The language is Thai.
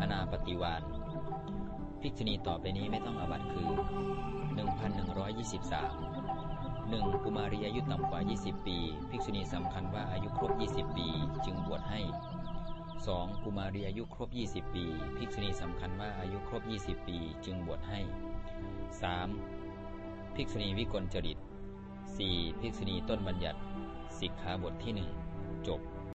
อนาปฏิวานภิกษุณีต่อไปนี้ไม่ต้องอบัตคือ 1123 1. กุมารีอายุต่ำกว่า 20 ปี ภิกษุณีสำคัญว่าอายุครบ 20 ปี จึงบวชให้ 2. กุมารีอายุครบ 20 ปี ภิกษุณีสำคัญว่าอายุครบ 20 ปี จึงบวชให้ 3. ภิกษุณีวิกลจริต 4. ภิกษุณีต้นบัญญัติ สิกขาบทที่ 1 จบ